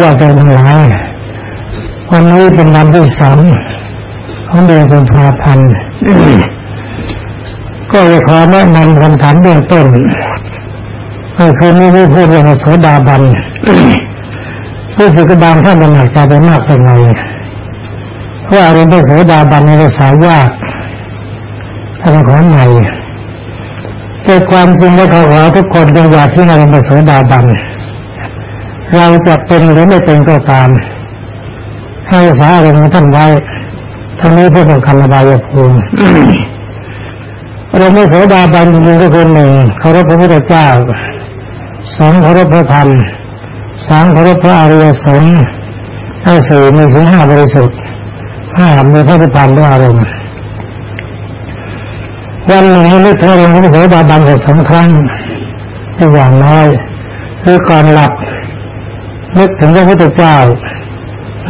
ยอดใจทั้งหลายวันนี้เป็นวันที่สามของเดือนกุมภาพันธ์ก็จะขอแนะนำคำถามเบื้องต้นก็คือนี้ไม่พูดเรื่องโสดาบันผู้สึกบางท่านมันหนักใจไปมากเป็นไงเพราะอารมณ์เป็นโสดาบันในภาษายากทำของใหม่แต่ความจริงแล้วเขาขอทุกคนเป็อยากที่อารมณ์เป็นโสดาบันเเราจะเป็นหรือไม่เป็นก็ตาม ให้สาอารมณ์ท่านไว้ทั้งนี้เพื่อเป็นคำระบายภูมิเราไม่โสดาบันจริงๆก็คือหนึ่งเคารพพระพุทธเจ้าสองเคารพพระธรรมสามเคารพพระอริยสงฆ์ห้าสี่มีสิ่งห้าบริสุทธิ์ห้ามีพระพุทธธรรมด้วยอารมณ์วันหนึ่งนึกถึงอารมณ์ของพระบาบันสักสองครั้งเป็นอย่างน้อยคือก่อนหลับ นึกถึงพระพุทธเจ้า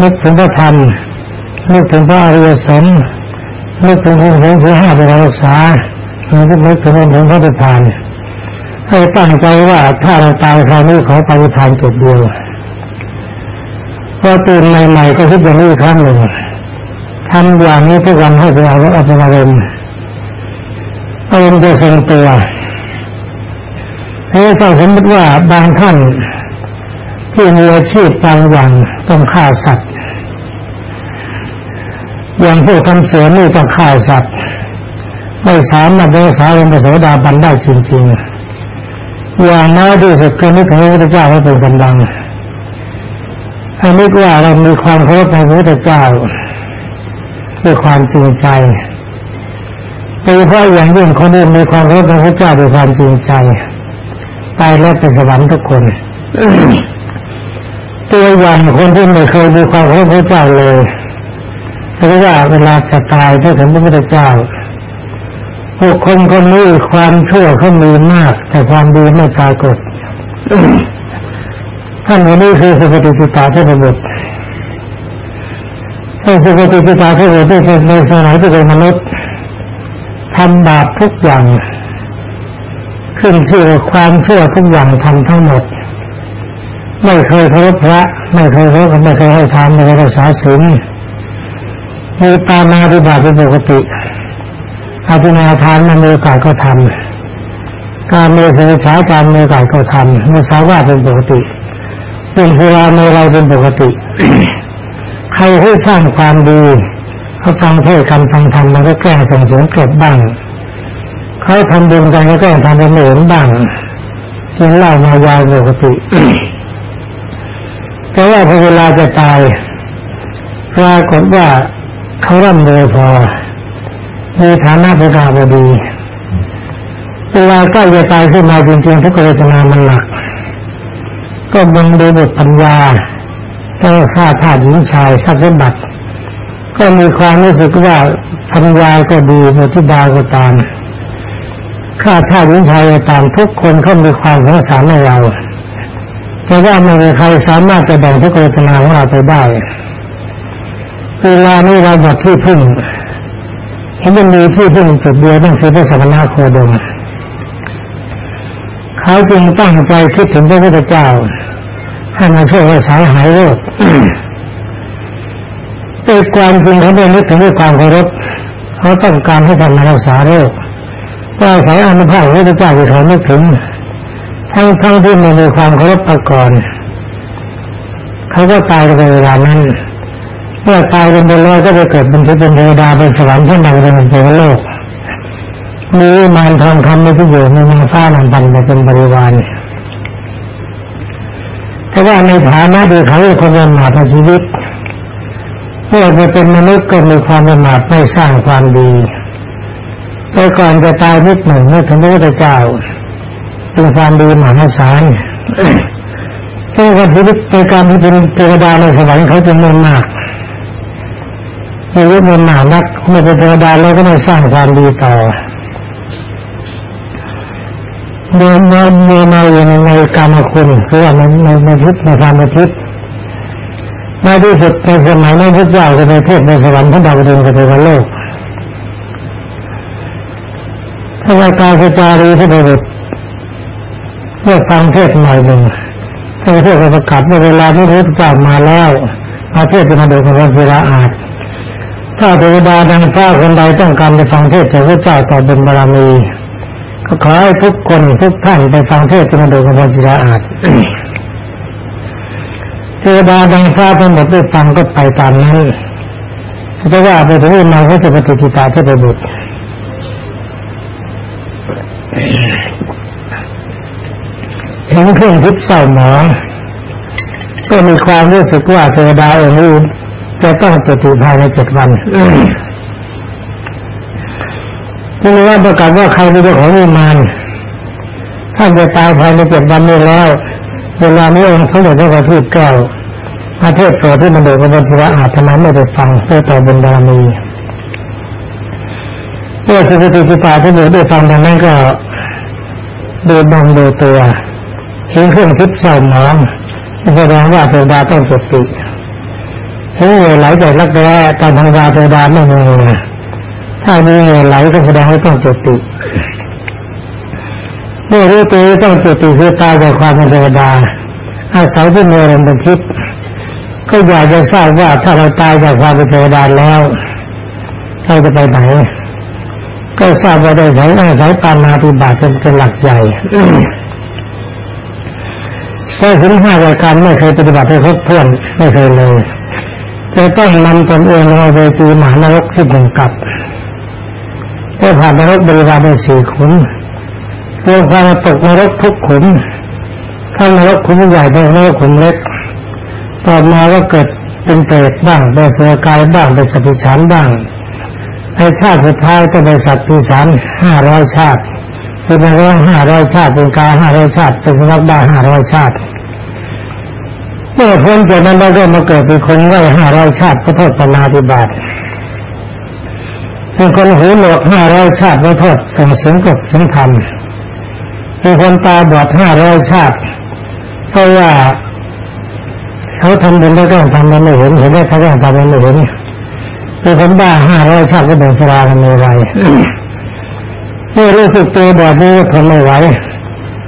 นึกถึงพระธรรมนึกถึงพระอริยสงฆ์นึกถึงพระสงฆ์ที่ห้าเป็นรักษานึกนึกถึงองค์พระพุทธานให้ตั้งใจว่าถ้าเราตายคราวนี้ขอปฏิทานจุดเดียวพอตื่นใหม่ๆก็คิดอย่างนี้ครั้งหนึ่งทำอย่างนี้ทุกวันให้เป็นอารมณ์อารมณ์อารมณ์จะทรงตัวให้ถ้าสมมติว่าบางท่าน ที่มีอาชีพบางอย่างต้องฆ่าสัตว์อย่างพวกทำเสือนี่ต้องฆ่าสัตว์ไม่สามารถรักษาเป็นโสดาบันได้จริงๆ อย่างน้อยที่สุดก็นึกถึงพระพุทธเจ้าให้เป็นกำลังให้นึกว่าเรามีความเคารพในพระพุทธเจ้าด้วยความจริงใจโดยเฉพาะอย่างยิ่งคนอื่มีความเคารพในพระเจ้าด้วยความจริงใจตายแล้วไปสวรรค์ทุกคน ตัวอย่างคนที่ไม่เคยมีความเคารพระเจ้าเลยเพราะว่าเวลาจะตายถ้าถึงพระพุทธเจ้าบุคคลคนนี้ความชั่วเขามีมาก แต่ความดีไม่ปรากฏท่านคนนี้คือสุปฏิปิตาเทพบุตรท่านสุปฏิปิตาเทพบุตรในสมัยที่เป็นมนุษย์ทำบาปทุกอย่าง ขึ้นชื่อความชั่วทุกอย่างทำทั้งหมด ไม่เคยเคารพพระ ไม่เคยเคารพไม่เคยให้ทานไม่เคยรักษาศีลมีตามาปฏิบัติเป็นปกติอาภินาทานมันมีโอกาสก็ทำการเมสฉาการมีโอกาสก็ทำมุสาวาเป็นปกติเป็นเวลาในเราเป็นปกติ ใครให้สร้างความดีเขาฟังเทศคำฟังธรรมมันก็แกล้งส่งเสริมเก็บบ้างเขาทำบุญกันก็แกล้งทำเป็นเหมือนบ้างกินเหล้ามายาปกติ แต่ว่าพอเวลาจะตายปรากฏว่าเขาร่ำรวยพอมีฐานะป็นดาวดีเวลาใกล้จะตายขึ้นมาจริงๆทุกเวทนามันหนัก ก็บังดูบทปัญญาก็ฆ่าทาสหญิงชายทรัพย์สมบัติ ก็มีความรู้สึกว่าปัญญาก็ดีมทิดาก็ตามฆ่าทาสหญิงชายก็ตามทุกคนเขามีความสงสารในเรา แต่ว่าไม่มีใครสามารถจะแบ่งทุกเวทนาของเราไปได้เวลานี้เราหมดที่พึ่งเห็นมันมีที่พึ่งจุดเดียวนั่นคือพระสัมมาโคดมเขาจึงตั้งใจคิดถึงพระพุทธเจ้าให้มาช่วยรักษาหายโรคแต่ความจริงเขาไม่นึกถึงด้วยความเคารพเขาต้องการให้ท่านมารักษาโรคก็อาศัยอนุภาพพระพุทธเจ้าที่เขานึกถึง ทั้งทั้งที่ไม่มีความเคารพมาก่อนเขาก็ตายในเวลานั้นเมื่อตายเป็นไปแล้วก็จะเกิดเป็นเทเป็นเทวดาเป็นสวรรค์ที่นั่งเป็นเทวโลกมีมารทองคำในที่อยู่มีมาฟ้านันปันเป็นบริวารแต่ว่าในฐานะที่เขาเป็นคนประมาทในชีวิตเมื่อไปเป็นมนุษย์ก็มีความประมาทไม่สร้างความดีแต่ก่อนจะตายนิดหนึ่งเมื่อถึงพระพุทธเจ้า เป็นความดีมหาศาลแต่ว่าชีวิตในการที่เป็นเทวดาในสวรรค์เขาจะไม่มากไม่รู้มันหนานักไม่เป็นเทวดาแล้วก็ไม่สร้างความดีต่อเดินมาเดินมาอยู่ในกรรมคุณคือว่าในในในทิศในธรรมทิศในที่สุดในสมัยนั้นพระเจ้าจะไปเทศในสวรรค์พระดาวดึงกับเทวโลกพระวากาสจารีที่ไปบุตร เมื่อฟังเทศหน่อยหนึ่งให้เทศประกาศว่าเวลาที่พระพุทธเจ้ามาแล้วอาเทศจะมาดูกับพระศิลาอาจถ้าเทวดาดังฟ้าคนใดต้องการไปฟังเทศจากพระเจ้าต่อเป็นบารมีก็ขอให้ทุกคนทุกท่านไปฟังเทศจะมาดูกับพระศิลาอาจเทวดาดังฟ้าทั้งหมดได้ฟังก็ไปตามนั้นจะว่าไปถึงมาเขาจะปฏิทิตาเทพบุตร เห็นเครื่องทิพย์เศร้าหมองก็มีความรู้สึกว่าเทวดาองค์นี้จะต้องจติภายในเจ็ดวันนี่ว่าประกาศว่าใครเป็นเจ้าของวิมานท่านจะตายภายในเจ็ดวันนี้แล้วเวลานี้องค์สมเด็จพระบัณฑิตแก้วประเทศโปรดที่มันเดือดกับศิวะอาตมาไม่ได้ฟังเพื่อต่อบุญบารมีเมื่อสุภติปิตาที่เดือได้ฟังดังนั้นก็ดูดองดูตัว เห็นเครื่องทิพย์เศร้าหมองแสดงว่าเทวดาต้องจติเห็นเงยไหลแต่ลักแร้ตอนธรรมดาเทวดาไม่มีเงถ้ามีเงยไหลก็แสดงว่าต้องจติเมื่อรู้ตัวต้องจติคือตายจากความเป็นเทวดา อาศัยที่มีอารมณ์เป็นทิพย์ก็อยากจะทราบว่าถ้าเราตายจากความเป็นเทวดาแล้วเราจะไปไหนก็ทราบว่าได้สายอาศัยปานาติบาตเป็นหลักใหญ่ แต่ถึงห้ารายการไม่เคยปฏิบัติให้ครบถ้วนไม่เคยเลยจะต้องนำตนเองลงไปตีหมานรกที่หนึ่งกับได้ผ่านนรกบริวารไปสี่ขุนเรื่องความตกนรกทุกขุนทั้งนรกขุนใหญ่ทั้งนรกขุนเล็ก ต่อมาก็เกิดเป็นเปรตบ้างเป็นเสือกายบ้างเป็นสัตว์ฉานบ้างในชาติสุดท้ายก็เป็นสัตว์ปีศาจห้าร้อยชาติเป็นนรกห้าร้อยชาติเป็นกาห้าร้อยชาติเป็นนักบ้าห้าร้อยชาติ เมื่อพ้นจากนั้นเราก็มาเกิดเป็นคนไร้ห้าร้อยชาติก็โทษปนาธิบาตเป็นคนหูหนวกห้าร้อยชาติก็โทษส่งเสียงกบเสียงธรรมเป็นคนตาบอดห้าร้อยชาติเพราะว่าเขาทำบุญแล้วก็ทำมันไม่เห็นเห็นได้เขาก็ทำมันไม่เห็นเป็นคนบ้าห้าร้อยชาติก็โดนสรากันไม่ไหวเมื่อรู้สึกตัวแบบนี้ทนไม่ไหว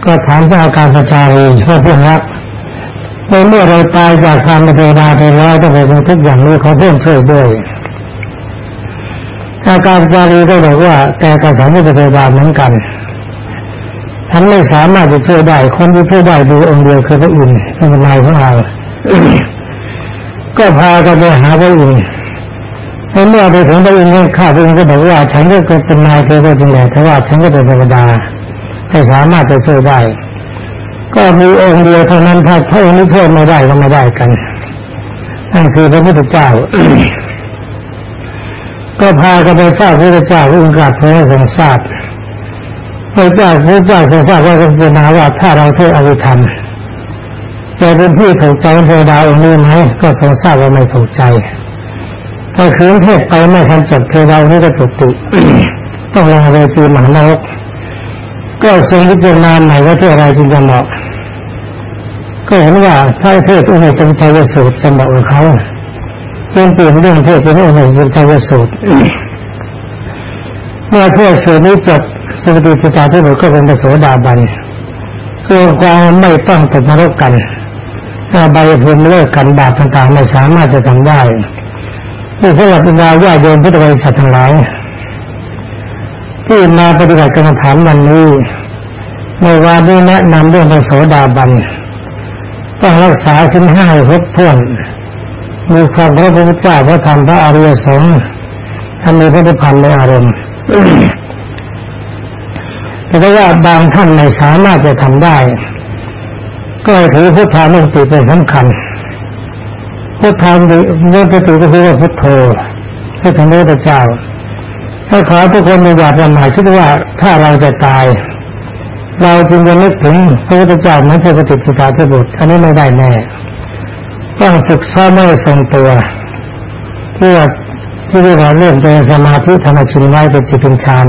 ก็ถามเจ้าการประจารีเพื่อเพื่อนรัก ในเมื่อเราตายจากความเป็นเทวดาไปแล้วต้องไปเป็นทุกอย่างนี้เขาเพิ่มช่วยด้วยอาการจารีก็บอกว่าแกกับฉันไม่เป็นเทวดาเหมือนกันฉันไม่สามารถจะช่วยได้คนที่ช่วยได้ดูองค์เดียวคือพระอินทร์เป็นนายของเราก็พากันไปหาพระอินทร์เมื่อไปถึงพระอินทร์ข้าพระอินทร์ก็บอกว่า ฉันก็เป็นนายเธอก็จริงแหละแต่ว่าฉันก็เป็นเทวดาไม่สามารถจะช่วยได้ ก็มีองค์เดียวเท่านั้นถ้าเท่านี้ช่วยไม่ได้ก็ไม่ได้กันนั่นคือพระพุทธเจ้า ก็พากันไปเฝ้าพระพุทธเจ้าองค์กาพระทรงทราบพระเจ้าพระเจ้าทรงทราบว่าพิจารณาว่าถ้าเราเทศอวิธรรมจะเป็นที่ถูกใจเทวดาองค์นี้ไหมก็ทรงทราบว่าไม่ถูกใจถ้าคืนเทศไปไม่ทันจบเทวดาองค์นี้ก็จุติต้องลงเวทีมหานรกก็ทรงพิจารณาใหม่ว่าเทอะไรจึงจะเหมาะ ก็เห็นว่าถ้าเทศองค์หนเป็นชาวสูตรจะเหมาะกับเขาเป็นเปลี่ยนเรื่องเทศเป็นองค์หนเป็นชาวสูตรเมื่อเทศสูตรนี้จบสุปฏิจิตาที่หนูก็เป็นประโสดาบันคือความไม่ต้องตกนรกกันถ้าใบพูมเลิกกันบาปต่างๆไม่สามารถจะทำได้นี่สำหรับเราญาโยมพุทธบริษัททั้งหลายที่มาปฏิบัติกรรมฐานวันนี้ในวันนี้แนะนำเรื่องพระโสดาบัน ต้องรักษาถึงห้าครบถ้วนมีความพระพุทธเจ้าพระธรรมพระอริยสงฆ์ท่านมีพระนิพพานในอารมณ์แต่ว่าบางท่านไม่สามารถจะทำได้ ก็ถือพุทธานุสติเป็นสำคัญพุทธานุสติก็คือว่าพุทโธพุทธพระเจ้าถ้าขอทุกคนอยากจะหมายคิดว่าถ้าเราจะตาย เราจึงจะนึกถึงพระพุทธเจ้าเหมือนเทพติปิตาเทบุตรอันนี้ไม่ได้แน่ ต้องฝึกซ้อมไม่ทรงตัวเพื่อที่เรียกว่าเริ่มเป็นสมาธิธรรมชินไว้เป็นจิตเป็นฌาน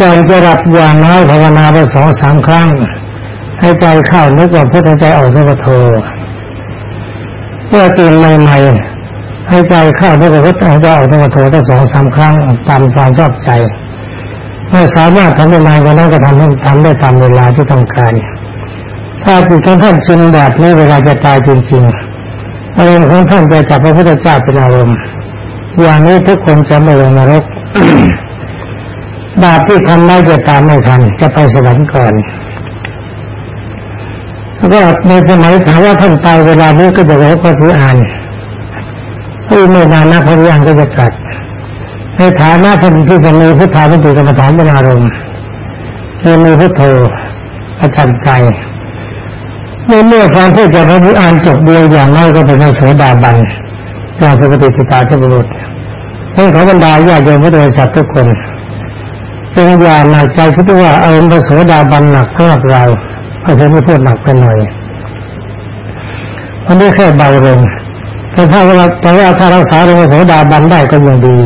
ก่อนจะรับอย่างน้อยภาวนาไปสองสามครั้ง ให้ใจเข้านึกว่าพุทธใจออกสัพโทเพื่อตื่นใหม่ให้ใจเข้าด้วยพุทธเจ้าต้องโทตั้งสองสามครั้งตามความชอบใจ ไม่สามารถทำได้นานกว่านั้นก็ทำให้ทำได้ตามเวลาที่ต้องการ ถ้าจิตของท่านชินแบบนี้เวลาจะตายจริงๆอารมณ์ของท่านจะจับพระพุทธเจ้าเป็นอารมณ์อย่างนี้ทุกคนจะไม่ลงนรกบาปที่ทำไม่จะตามไม่ทันจะไปสวรรค์ก่อนแล้วก็ในสมัยถามว่าท่านตายเวลานี้ก็จะบอกว่าพระอ่านที่ไม่นานนะพระอ่านก็จะกัด ในฐานะท่านที่จะมีพุทธานุติกรรมฐานเป็นอารมณ์คือมีพุทโธประจำใจเมื่อเมื่อฟังพูดจากพระพุทธอ่านจบเดียวอย่างน้อยก็เป็นพระโสดาบันจากสุปฏิสิตาเจ้าบุรุษให้ขอบรรดาญาโยมพุทธบริษัททุกคนเป็นอย่าหนักใจคิดว่าเอาพระโสดาบันหนักเท่าเราเอาเธอไม่พูดหนักไปหน่อยมันไม่แค่เบาลงแต่ถ้าเราแต่ว่าถ้ารักษาพระโสดาบันได้ก็ยังดี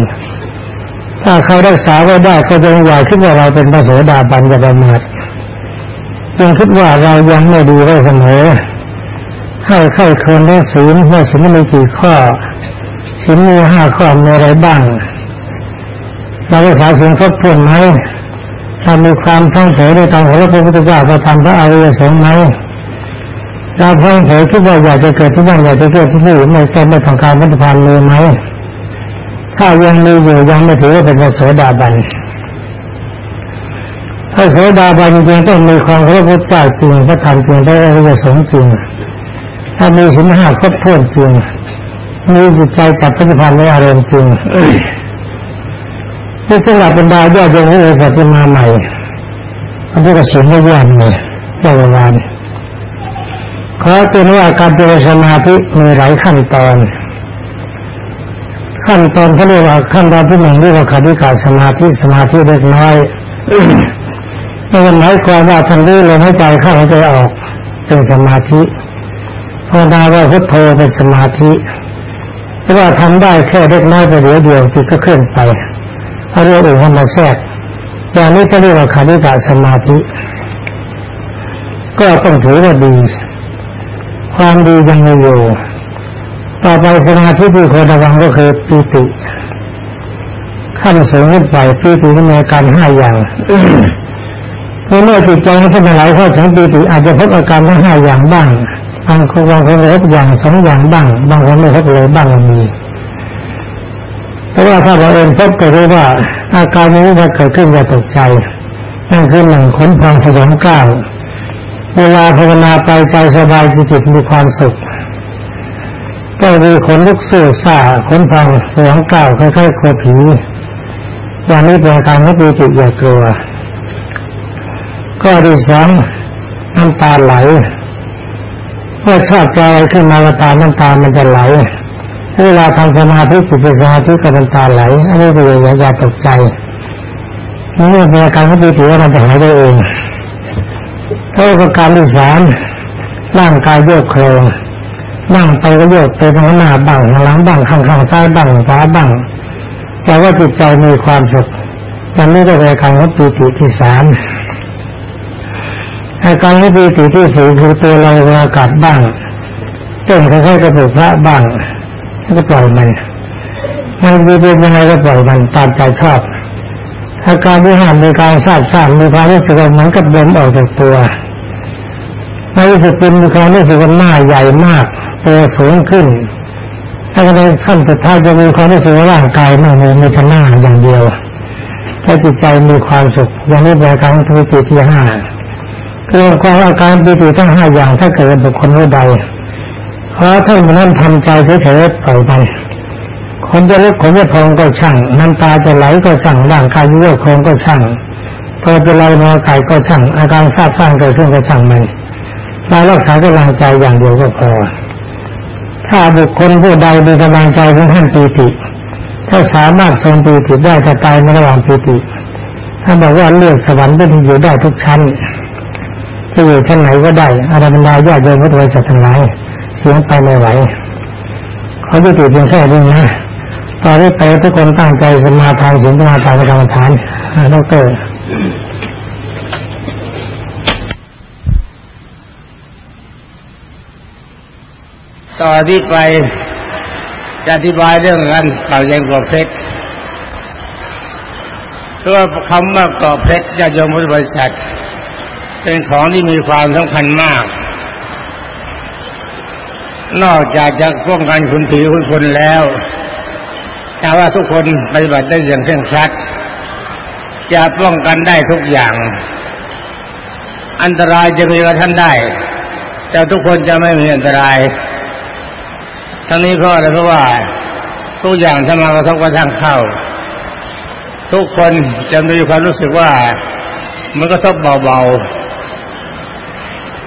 ถ้าเขารักษาไว้ได้ก็ยังอย่าคิดว่าเราเป็นพระโสดาบันอย่าประมาทยังคิดว่าเรายังไม่ดีได้เสมอให้ค่อยคนได้ศีลเมื่อศีลมีกี่ข้อศีลมีห้าข้อมีอะไรบ้าง เราได้ขาศีลครบถ้วนไหมถ้ามีความท่องเผยในทางของพระพุทธเจ้าประทำพระอริยสงฆ์ไหมเราท่องเผยคิดว่าอยากจะเกิดที่นั่นอยากจะเกิดที่นี่ไม่แก้ไม่ต้องการมัตพานเลยไหม ถ้ายังมีอยู่ยังไม่ถือว่าเป็นพระโสดาบันพระโสดาบันจริงต้องมีความพระพุทธเจ้าจริงพระธรรมจริงพระอริยสงฆ์จริง ถ้ามีสินห้าครบถ้วนจริงมีจิตใจจับปฏิพันธ์ในอารมณ์จริงที่สำหรับบรรดาญาโยมที่ปฏิมาใหม่อันนี้ก็สูงไม่ยากเลยเจ้าวานขอเป็นว่าการเจริญสมาธิมีหลายขั้นตอน ขั้นตอนเขาเรียกว่าขั้นตอนที่หนึ่งเรียกว่าคติกาสมาธิสมาธิเล็กน้อยไม่ใช่หมายความว่าทันทีลมหายใจเข้าหายใจออกเป็นสมาธิภาวนาว่าพุทโธเป็นสมาธิแต่ว่าทำได้แค่เล็กน้อยไปเดียวเดียวจิตก็เคลื่อนไปเขาเรียกอื่นเข้ามาแทรกอย่างนี้ก็เรียกว่าคานิกาสมาธิ ก็ต้องถือว่าดี ความดียังมีอยู่ ต่อไปสมาธิที่ควรระวังก็คือปีติขั้นสูงขึ้นไปปีติก็มีการห้าอย่างเมื่อจิตใจมันขึ้นมาหลายข้อถึงปีติอาจจะพบอาการทั้งห้าอย่างบ้างบางคนบางคนพบอย่างสองอย่างบ้าง บางคนไม่พบเลยบ้างมีแต่ว่าถ้าเราเองพบก็รู้ว่า อาการนี้จะเกิดขึ้นอย่าตกใจนั่นคือหนึ่งขนพองสยองกล้าวเวลาภาวนาไปใจสบายจิตมีความสุข ก็มีขนลุกสู้ซาขนพองสยงกล้าวค่อยๆกลัวผีอย่างนี้เป็นการไม่ดีจิตอย่ากลัว ก็ที่สองน้ำตาไหลเมื่อชอบใจขึ้นมาก็ตาน้ำตามันจะไหลเวลาทำสมาธิจิตเป็นสมาธิกับน้ำตาไหลอันนี้เป็นอย่าอย่าตกใจนี่เป็นอาการที่ถือว่ามันจะหายได้เองถ้าประการที่สามร่างกายโยกโครง นั่งไปก็โยกไปทางหน้าบ้างหลังบ้างข้างซ้ายบ้างขวาบ้างแต่ว่าจิตใจมีความสุขอันนี้ก็เป็นการของปีติที่สามอาการที่ปีติที่สี่คือตัวเราอากาศบ้างเต้นค่อยๆกระปุกพระบ้างก็ปล่อยมันมันมีเป็นยังไงก็ปล่อยมันตามใจชอบอาการที่ห้ามในการทราบทราบมีความรู้สึกเหมือนกับลมออกจากตัวในที่สุดเป็นมีความรู้สึกว่าหน้าใหญ่มาก ตัวสูงขึ้นถ้าในขั้นสุดท้ายจะมีความรู้สึกว่าร่างกายไม่มีมีแต่หน้าอย่างเดียวถ้าจิตใจมีความสุขอย่างนี้เป็นการทุติที่ห้าคือความอาการปีติทั้งห้าอย่างถ้าเกิดบุคคลผู้ใดขอท่านนั้นทำใจเฉยๆปล่อยไปคนจะเล็กคนจะพองก็ช่างน้ำตาจะไหลก็ช่างร่างกายยุ่ยโครงก็ช่างพอจะไหลนอนกายก็ช่างอาการทราบสร้างเกิดขึ้นก็ช่างมันเรารักษากำลังใจอย่างเดียวก็พอ ถ้าบุคคลผู้ใดมีกำลังใจของท่านปีติ ถ้าสามารถทรงปีติได้จะตายในระหว่างปีติถ้าบอกว่าเลือกสวรรค์เป็นอยู่ได้ทุกชั้นจะอยู่ชั้นไหนก็ได้อาราบรรดาญาโยมพุทธบริษัททั้งหลายเสียงไปไม่ไหวเขาจะติดเพียงแค่นี้นะตอนนี้ไปทุกคนตั้งใจสมาทานศีลสมาทานกรรมฐานดร ต่อที่ไปจะอธิบายเรื่องการเป่ายังกรอบเพชรเพราะว่าคำว่ากรอบเพชรจะยมพุทธบริษัทเป็นของที่มีความสำคัญมาก นอกจากจะป้องกันคุณผีคุณคนแล้วถ้าว่าทุกคนปฏิบัติได้อย่างเคร่งครัดจะป้องกันได้ทุกอย่าง อันตรายจะมีกับท่านได้ แต่ทุกคนจะไม่มีอันตราย ทั้งนี้เพราะอะไรเพราะว่าทุกอย่างถ้ามากระทบกระทั่งเข้า ทุกคนจะมีความรู้สึกว่ามันก็ทบเบา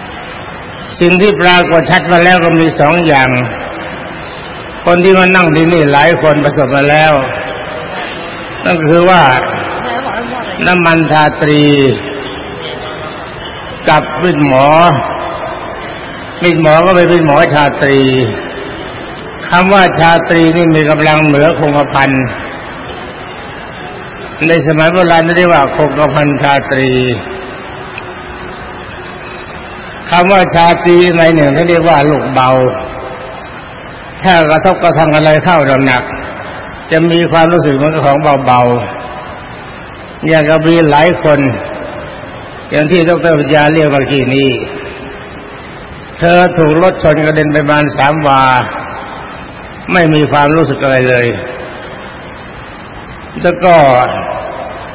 ๆ สิ่งที่ปรากฏชัดมาแล้วก็มีสองอย่าง คนที่มานั่งที่นี่หลายคนประสบมาแล้ว นั่นคือว่าน้ำมันทาตรีกับวิทหมอวิทหมอก็ไปเป็นหมอชาตรี คำว่าชาตรีนี่มีกำลังเหนือคงกระพันในสมัยโบราณเรียกว่าคงกระพันชาตรีคำว่าชาตรีในหนึ่งเขาเรียกว่าลูกเบา ถ้ากระทบกระทั่งอะไรเข้าหนัก จะมีความรู้สึกเหมือนของเบาๆอย่างกับมีหลายคน อย่างที่ดรปัญญาเรียกเมื่อกี้นี้ เธอถูกรถชนกระเด็นไปประมาณสามวา ไม่มีความรู้สึกอะไรเลย แล้วก็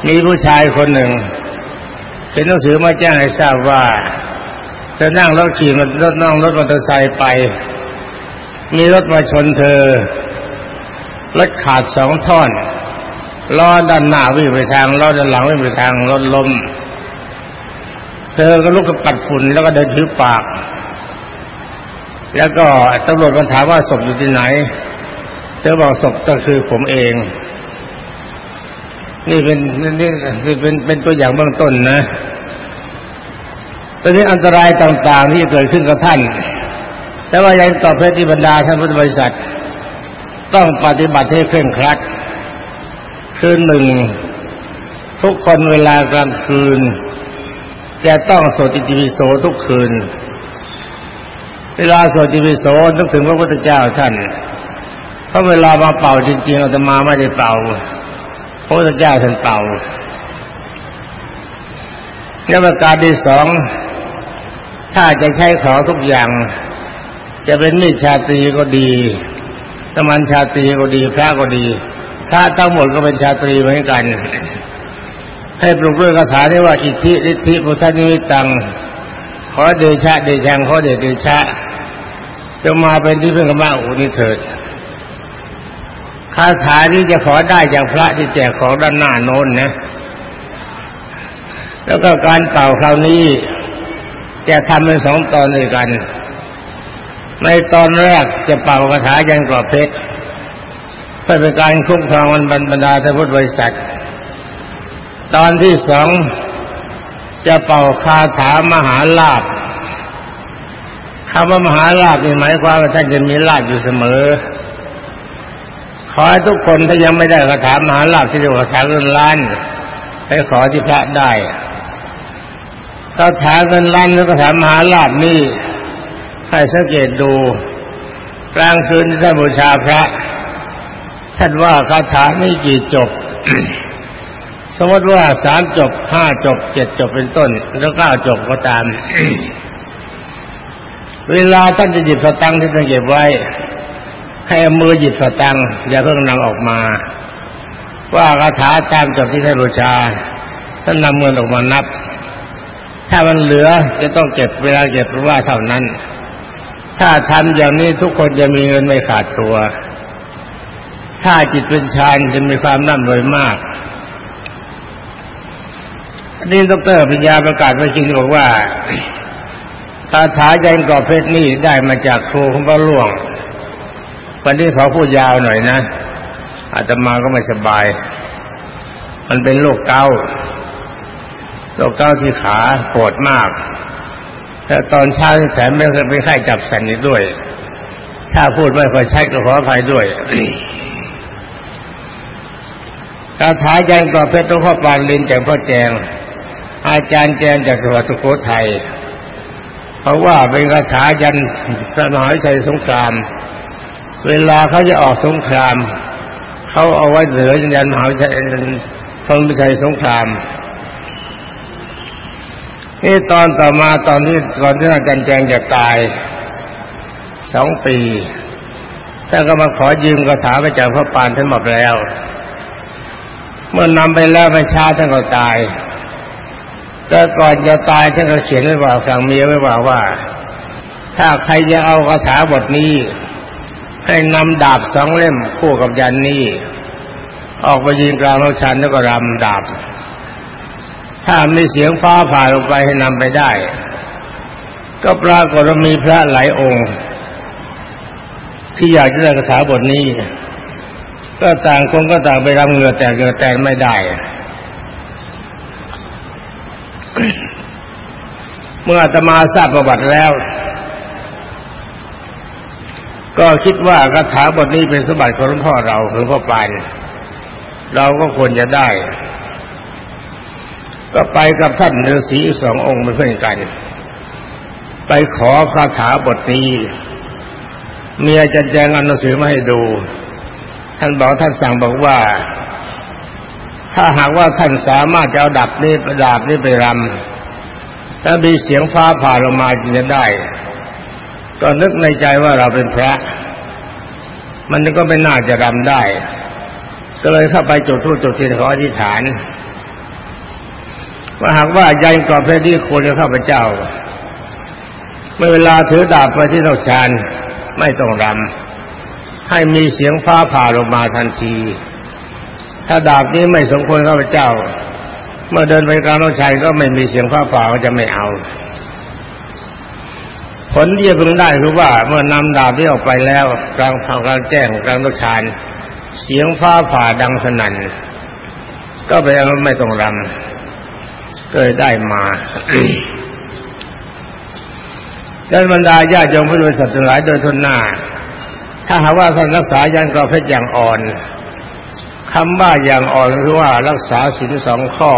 มีผู้ชายคนหนึ่งเป็นหนังสือมาแจ้งให้ทราบว่าเธอนั่งรถขี่รถนั่งรถมอเตอร์ไซค์ไป มีรถมาชนเธอรถขาดสองท่อนล้อด้านหน้าวิ่งไปทางล้อด้านหลังวิ่งไปทางรถล้มเธอก็ลุกขึ้นปัดฝุ่นแล้วก็เดินถือปาก แล้วก็ตำรวจมาถามว่าศพอยู่ที่ไหนเธอบอกศพก็คือผมเอง นี่เป็นนี่นี่เป็นเป็นตัวอย่างเบื้องต้นนะตอนนี้อันตรายต่าง ๆ ที่เกิดขึ้นกับท่าน แต่ว่ายังต่อเพที่บรรดาท่านพุทธบริษัท ต้องปฏิบัติให้เคร่งครัด คือหนึ่ง ทุกคนเวลากลางคืนจะต้องสวดอิติปิโสทุกคืน เวลาสวดอิติปิโสนึกถึงพระพุทธเจ้าท่านเพราะเวลามาเป่าจริงๆอาตมาไม่ได้เป่าพระพุทธเจ้าท่านเป่าแล้วประการที่สองถ้าจะใช้ของทุกอย่าง จะเป็นมีดชาตรีก็ดีตมันชาตรีก็ดีพระก็ดีพระทั้งหมดก็เป็นชาตรีเหมือนกัน ให้ปลุกด้วยคาถาที่ว่าอิทธิฤทธิพุทธนิมิตังขอเดชะเดชังขอเดชเดชะ จะมาเป็นที่พึ่งกมาอุนิเถิดคาถานี้จะขอได้จากพระที่แจกของด้านหน้าโน้นนะ แล้วก็การเป่าคราวนี้ จะทำเป็นสองตอนด้วยกัน ในตอนแรกจะเป่าคาถายันกรอบเพชรเพื่อเป็นการคุ้มครองมันบรรดาท่านพุทธบริษัท ตอนที่สองจะเป่าคาถามหาลาภ คำว่ามหาลาภนี่หมายความว่าท่านจะมีลาภอยู่เสมอ ขอให้ทุกคนถ้ายังไม่ได้คาถามหาลาภที่เรียกว่าคาถาเงินล้าน ไปขอที่พระได้คาถาเงินล้านหรือคาถามหาลาภนี่ให้สังเกตดูกลางคืนที่ท่านบูชาพระ ท่านว่าคาถานี่กี่จบ สมมติว่าสามจบห้าจบเจ็ดจบเป็นต้น แล้วเก้าจบก็ตาม เวลาท่านจะหยิบสตังค์ที่ท่านเก็บไว้ ให้มือหยิบสตังค์อย่าเพิ่งนำออกมา ว่าคาถาตามจบที่ท่านบูชาท่านนำเงินออกมานับ ถ้ามันเหลือจะต้องเก็บเวลาเก็บเพราะว่าเท่านั้น ถ้าทำอย่างนี้ทุกคนจะมีเงินไม่ขาดตัว ถ้าจิตเป็นฌานจะมีความร่ำรวยมากอันนี้ดรปัญญาประกาศไว้จริงบอกว่า คาถายันกอบเพชรนี่ได้มาจากครูของพระหลวง วันนี้ขอพูดยาวหน่อยนะอาตมาก็ไม่สบาย มันเป็นโรคเกาโรคเกาที่ขาปวดมากแต่ตอนเช้าแสนไม่เคยไปไข้จับสันนี้ด้วย ถ้าพูดไม่ค่อยใช้ก็ขออภัยด้วยคาถายันกอบเพชรต้องพ่อปานลินจากพ่อแจง อาจารย์แจงจากจังหวัดสุโขทัย เพราะว่าเป็นคาถายันพระมหาชัยสงคราม เวลาเขาจะออกสงครามเขาเอาไว้เหลือยันมหาวิชัยทรงวิชัยสงครามนี่ตอนต่อมาตอนที่ก่อนที่อาจารย์แจงจะตายสองปีท่านก็มาขอยืมคาถาไปจากพระปานท่านหมดแล้ว เมื่อนำไปแล้วไม่ช้าท่านก็ตาย แต่ก่อนจะตายท่านก็เขียนไว้ว่าสั่งเมียไว้ว่าว่า ถ้าใครจะเอาคาถาบทนี้ ให้นำดาบสองเล่มคู่กับยันนี้ออกไปยิงกลางโลชันแล้วก็รำดาบ ถ้ามีเสียงฟ้าผ่าลงไปให้นำไปได้ ก็ปรากฏมีพระหลายองค์ ที่อยากจะได้คาถาบทนี้ ก็ต่างคนก็ต่างไปรำเงือแตกเงือแตกไม่ได้ มื่ออาตมาทราบประวัติแล้ว ก็คิดว่าคาถาบทนี้เป็นสมบัติของหลวงพ่อเราคือพ่อปานเราก็ควรจะได้ ก็ไปกับท่านฤาษีสององค์เป็นเพื่อนกัน ไปขอคาถาบทนี้เมียจะแจงเอาหนังสือมาให้ดู ท่านบอกท่านสั่งบอกว่า ถ้าหากว่าท่านสามารถจะเอาดับนี้ประดาบนี้ไปรำ ถ้ามีเสียงฟ้าผ่าลงมาจะได้ ก็นึกในใจว่าเราเป็นพระ มันก็ไม่น่าจะรำได้ ก็เลยเข้าไปจุดทูปจุดเทียนขออธิษฐาน ว่าหากว่ายันกรอบเพชรที่ควรจะข้าพเจ้า เมื่อเวลาถือดาบไปที่เท้าชานไม่ต้องรำให้มีเสียงฟ้าผ่าลงมาทันที ถ้าดาบนี้ไม่สมควรข้าพเจ้า เมื่อเดินไปกลางโลชัยก็ไม่มีเสียงฟ้าผ่าก็จะไม่เอา ผลที่จะพึงได้คือว่า เมื่อนำดาบที่ออกไปแล้วกลางกลางแจ้งกลางโลชัยเสียงฟ้าผ่าดังสนั่นก็ไปเอาไม่ต้องรำก็เลยได้มาดังบรรดาญาติโยมผู้บริสุทธิ์ทั้งหลายโดยทุนหน้า ถ้าหากว่าท่านรักษายันกรเพชรอย่างอ่อน คำว่าอย่างอ่อนคือว่ารักษาศีลสองข้อ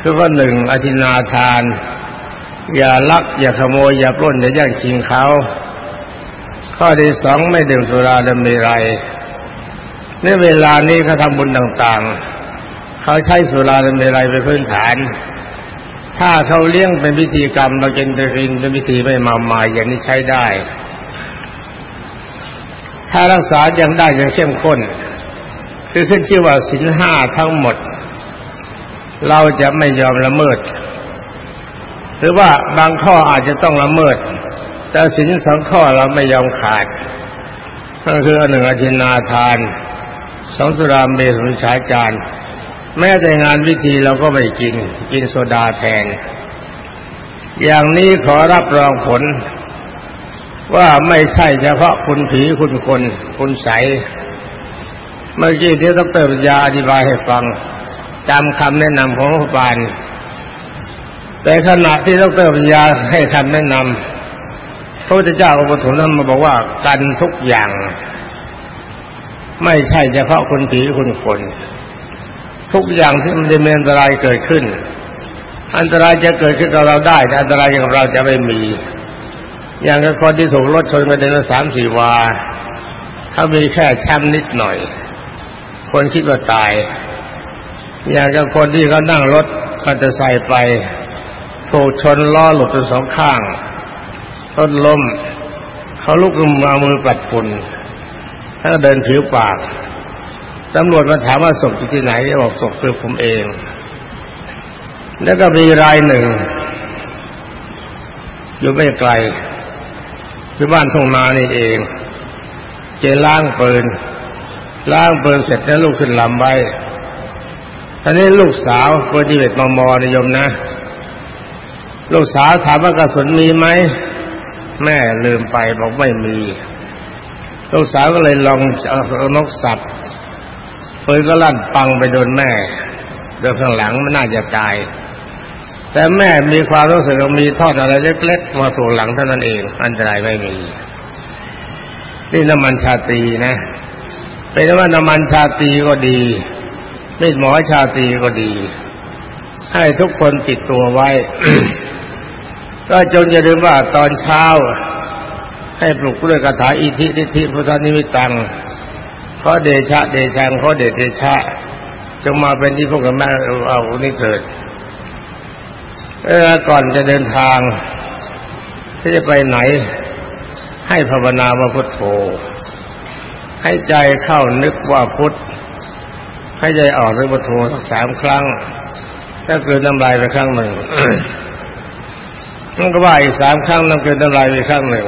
คือว่าหนึ่งอธินาทาน อย่าลัก อย่าขโมย อย่าปล้น อย่าแย่งชิงเขา ข้อที่สองไม่ดื่มสุราดำเมรัยในเวลานี้เขาทำบุญต่างๆ เขาใช้สุราดำเมรัยเป็นพื้นฐาน ถ้าเขาเลี้ยงเป็นพิธีกรรม เราเกินเป็นเป็นพิธีไม่มามายอย่างนี้ใช้ได้ ถ้ารักษายังได้ยังเข้มข้น คือขึ้นชื่อว่าสินห้าทั้งหมด เราจะไม่ยอมละเมิด หรือว่าบางข้ออาจจะต้องละเมิด แต่สินสองข้อเราไม่ยอมขาดก็คือหนึ่งอธินาทานสองสุรามเมรุชาจารย์แม้แต่งานวิธีเราก็ไม่กิน กินโซดาแทน อย่างนี้ขอรับรองผล ว่าไม่ใช่เฉพาะคุณผีคุณคน คุณใส เมื่อกี้ที่ดรปัญญาอธิบายให้ฟังจำคำแนะนำของพระบาลแต่ขณะที่ดรปัญญาให้คำแนะนำพระพุทธเจ้าอุปถัมภ์นั้นมาบอกว่ากันทุกอย่าง ไม่ใช่เฉพาะคนผีคนคน ทุกอย่างที่มันจะมีอันตรายเกิดขึ้น อันตรายจะเกิดขึ้นกับเราได้แต่อันตรายกับเราจะไม่มี อย่างกับคนที่ถูกรถชนมาเดินสามสี่วาถ้ามีแค่ช้ำนิดหน่อย คนคิดว่าตาย อย่างกับคนที่เขานั่งรถก็จะใส่ไปถูกชนล้อหลุดเป็นสองข้างต้นล้มเขาลุกขึ้นมามือปัดฝุ่นถ้าเดินผิวปากตำรวจมาถามว่าศพอยู่ที่ไหนบอกศพคือผมเอง แล้วก็มีรายหนึ่ง อยู่ไม่ไกลที่บ้านทุ่งนานี่เอง เจล้างปืน ล้างเปืนเสร็จแล้วลูกขึ้นลำไว้ตอนนี้ลูกสาวปืนที่เวทมมนิยมนะ ลูกสาวถามว่ากระสุนมีไหม แม่ลืมไปบอกไม่มี ลูกสาวก็เลยลองเอานกสับปืนก็ลั่นปังไปโดนแม่โดนข้างหลังไม่น่าจะตาย แต่แม่มีความรู้สึกว่ามีทอดอะไรเล็กๆมาถูกหลังเท่านั้นเอง อันตรายไม่มี นี่น้ำมันชาตรีนะ เป็นว่าน้ำมันชาตีก็ดีมีดหมอชาตีก็ดี ให้ทุกคนติดตัวไว้ ก็จงอย่าลืมว่าตอนเช้า ให้ปลุกด้วยคาถาอิทิทิทิพุทธนิมิตังขอเดชะเดชังขอเดชเดชะจงมาเป็นที่พวกกันแม่เอานี่เถิดเออก่อนจะเดินทางที่จะไปไหน ให้ภาวนาว่าพุทโธ ให้ใจเข้านึกว่าพุทธให้ใจออกนึกพุทโธสักสามครั้งถ้าเกินน้ำลายไปครั้งหนึ่งมันก็ว่าอีกสามครั้งน้ำเกินน้ำลายไปครั้งหนึ่ง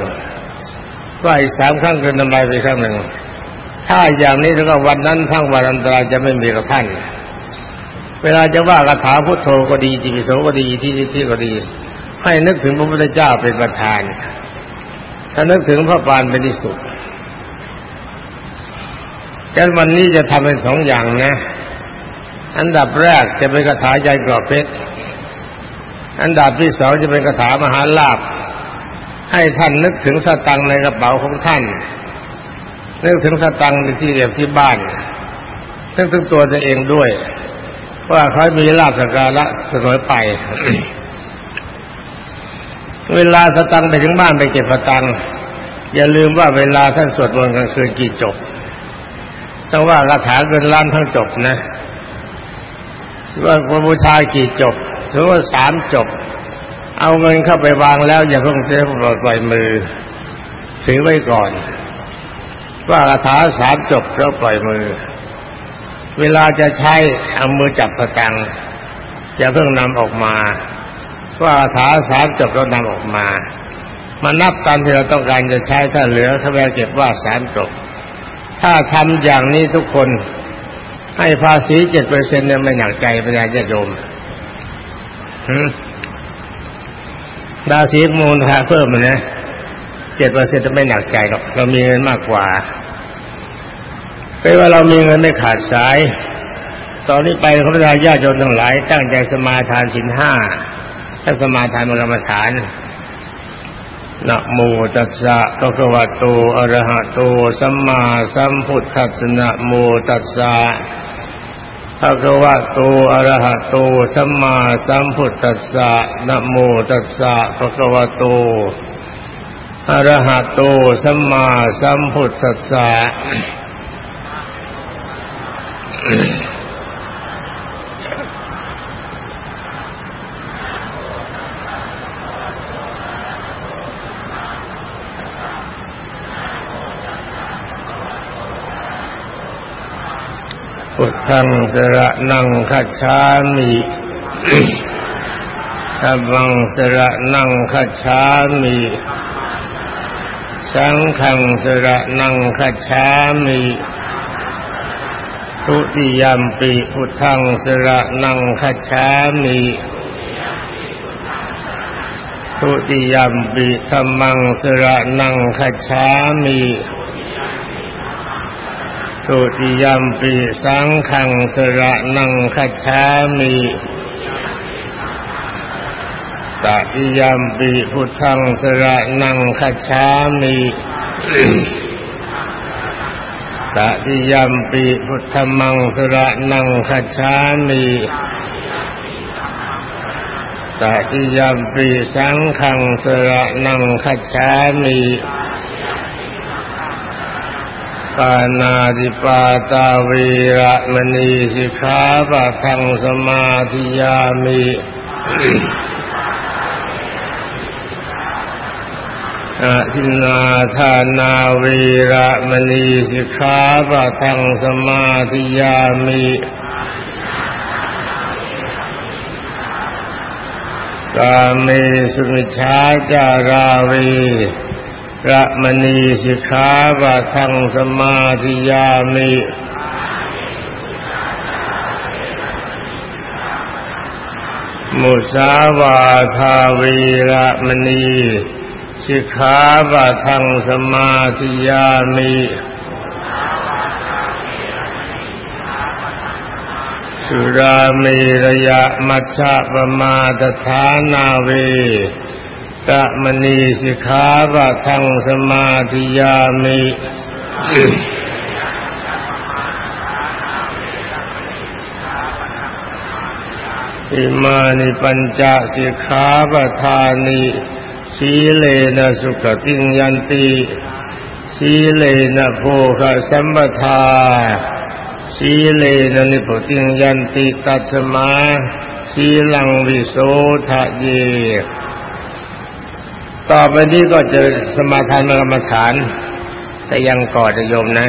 ว่าอีกสามครั้งเกินน้ำลายไปครั้งหนึ่ง ถ้าอย่างนี้แล้วก็วันนั้นทั้งวันอันตรายจะไม่มีกับท่าน เวลาจะว่าคาถาพุทโธก็ดีจิปิโสก็ดีที่ที่ก็ดี ให้นึกถึงพระพุทธเจ้าเป็นประธาน ถ้านึกถึงพระปานเป็นที่สุด ดังวันนี้จะทำเป็นสองอย่างนะ อันดับแรกจะเป็นคาถาใจกรอบเพชร อันดับที่สองจะเป็นคาถามหาลาภให้ท่านนึกถึงสตังในกระเป๋าของท่าน นึกถึงสตังในที่เก็บที่บ้าน นึกถึงตัวตัวเองด้วย ว่าเขามีลาภสการะเสมอไป เวลาสตังไปถึงบ้านไปเก็บสตังอย่าลืมว่าเวลาท่านสวดมนต์กลางคืนกี่จบ ต้องว่าคาถาเงินล้านทั้งจบนะว่าบูชากี่จบหรือว่าสามจบ เอาเงินเข้าไปวางแล้วอย่าเพิ่งเสียปล่อยมือถือไว้ก่อน ว่าคาถาสามจบแล้วปล่อยมือ เวลาจะใช้เอามือจับสตังอย่าเพิ่งนำออกมา ว่าคาถาสามจบแล้วนำออกมา มานับตามที่เราต้องการจะใช้ถ้าเหลือถ้าแม่เก็บว่าสามจบ ถ้าทำอย่างนี้ทุกคน ให้ภาษีเจ็ดเปอร์เซ็นเนี่ยไม่หนักใจปัญญาจะโยมดาสีมูลค่าเพิ่มมันนะเจ็ดเปอร์เซ็นต์ไม่หนักใจหรอก เรามีเงินมากกว่าเป็นว่าเรามีเงินไม่ขาดสาย ตอนนี้ไปพระญาติโยมทั้งหลาย ตั้งใจสมาทานสินห้าถ้าสมาทานมรรมฐาน นะโมตัสสะภะคะวะโตอะระหะโต สัมมาสัมพุทธัสสะนะโมตัสสะภะคะวะโตอะระหะโต สัมมาสัมพุทธัสสะนะโมตัสสะภะคะวะโตอะระหะโต สัมมาสัมพุทธัสสะ พุทธังสระนังคัจฉามิธัมมังสระนังคัจฉามิสังฆังสระนังคัจฉามิทุติยมปิพุทธังสระนังคัจฉามิทุติยมปิธรรมังสระนังคัจฉามิ ทุติยมปีสังขังสระนังคัจฉามิตติยมปีพุทธังสระนังคัจฉามิตติยมปีพุทธมังสระนังคัจฉามิตติยมปีสังขังสระนังคัจฉามิ ปานาติปาตาวีระมณีสิกขาปะทังสมาธิยามิอาทินาทานาวีระมณีสิกขาปะทังสมาธิยามิกาเมสุมิชาจาราวี ระมณีสิกขาบาทังสมาธิยามิมุสาวาทาวีระมณีสิกขาบาทังสมาธิยามิสุรามีระยะมัชฌะปมาตฐานาเว ตะมณีสิกขาวะทังสมาธิยามิอิมานิปัญจสิกขาปทานิสีเลนะสุขติงยันติสีเลนะโภคสัมปทาสีเลนะนิพติงยันติตัสมาสีทีลังวิโสทะเย ต่อไปนี้ก็เจอสมาทานกรรมฐาน แต่ยังก่อจะโยมนะ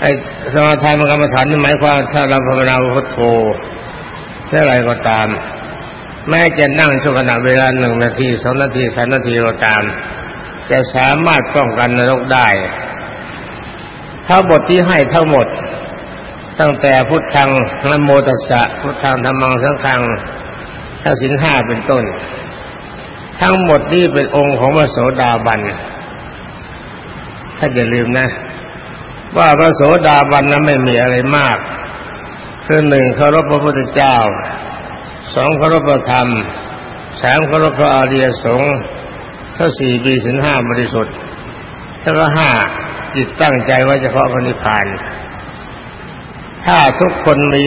ไอ้สมาทานกรรมฐานนี่หมายความถ้าเราภาวนาพุทโธเท่าไรก็ตาม แม้จะนั่งชั่วขณะเวลาหนึ่งนาทีสองนาทีสามนาทีก็ตาม จะสามารถป้องกันนรกได้ถ้าบทที่ให้ทั้งหมด ตั้งแต่พุทธังนโมตัสสะพุทธังธรรมังสังฆังทั้งสินห้าเป็นต้น ทั้งหมดนี้เป็นองค์ของพระโสดาบันถ้าอย่าลืมนะ ว่าพระโสดาบันนั้นไม่มีอะไรมากคือหนึ่งเคารพพระพุทธเจ้าสองเคารพพระธรรมสามเคารพพระอริยสงฆ์ข้าสี่ปีสินห้าบริสุทธิ์แล้วก็ห้าจิตตั้งใจว่าเฉพาะพระนิพพานถ้าทุกคนมี